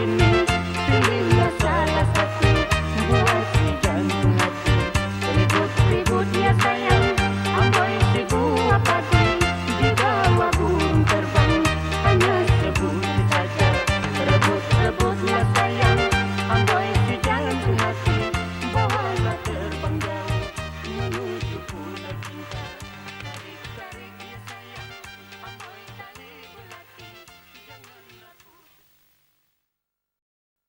watching me.